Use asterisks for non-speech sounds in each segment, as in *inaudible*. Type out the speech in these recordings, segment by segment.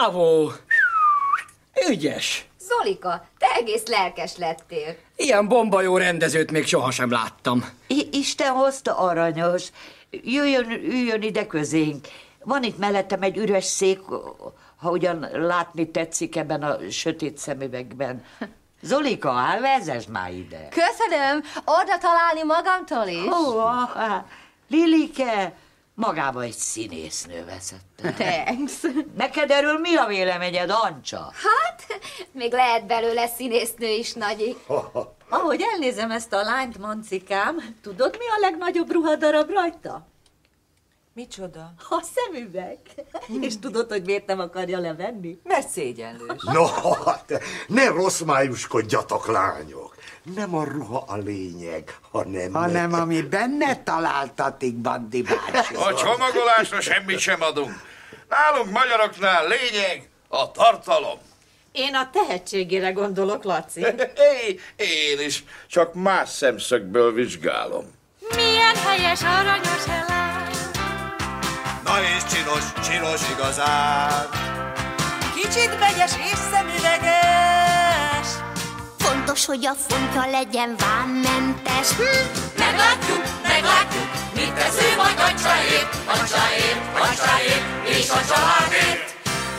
Bravo! Ügyes! Zolika, te egész lelkes lettél. Ilyen bomba jó rendezőt még sohasem láttam. I- Isten hozta aranyos. Jöjjön, üljön ide közénk. Van itt mellettem egy üres szék, ha ugyan látni tetszik ebben a sötét szemüvegben. Zolika, hát vezess már ide. Köszönöm, oda találni magamtól is. Ó, ah, Lilike, magába egy színésznő veszett. Thanks. Neked erről mi a véleményed, Ancsa? Hát, még lehet belőle színésznő is, Nagyi. *laughs* Ahogy elnézem ezt a lányt, Mancikám, tudod, mi a legnagyobb ruhadarab rajta? Micsoda? A szemüveg. És tudod, hogy miért nem akarja levenni? Mert szégyenlős. No, hát, ne rossz májuskodjatok, lányok. Nem a ruha a lényeg, hanem... Hanem ami benne találtatik, Bandi bácsi. A csomagolásra semmit sem adunk. Nálunk magyaroknál lényeg a tartalom. Én a tehetségére gondolok, Laci. *laughs* Hé, én is, csak más szemszögből vizsgálom. Milyen helyes, aranyos eláll. Na és csinos, csinos igazán. Kicsit megyes és szemüveges. Fontos, hogy a fontja legyen vámmentes. Hm? Meglátjuk, meglátjuk, mit tesz ő majd Ancsáért, Ancsáért, Ancsáért és a családért.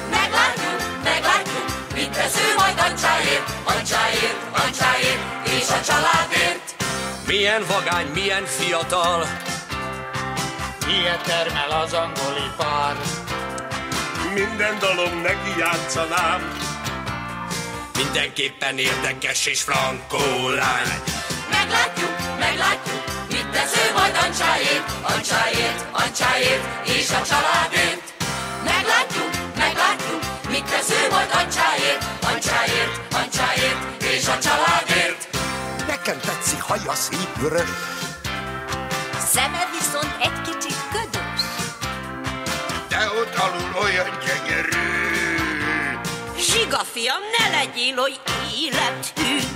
Meglátjuk, meglátjuk, mit tesz ő majd Ancsáért, Ancsáért, Ancsáért és a családért. Milyen vagány, milyen fiatal, Ilyet termel az angol ipar. Minden dalom neki játszanám. Mindenképpen érdekes és frankó lány. Meglátjuk, meglátjuk, mit tesz ő majd Ancsáért, Ancsáért, Ancsáért és a családért. Meglátjuk, meglátjuk, mit tesz ő majd Ancsáért, Ancsáért, Ancsáért és a családért. Nekem tetszik haja szép vörös. Szeme viszont egy kicsit ködös. De ott alul olyan gyönyörű. Zsiga fiam, ne legyél oly élethű.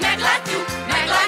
Meglátjuk, meglátjuk,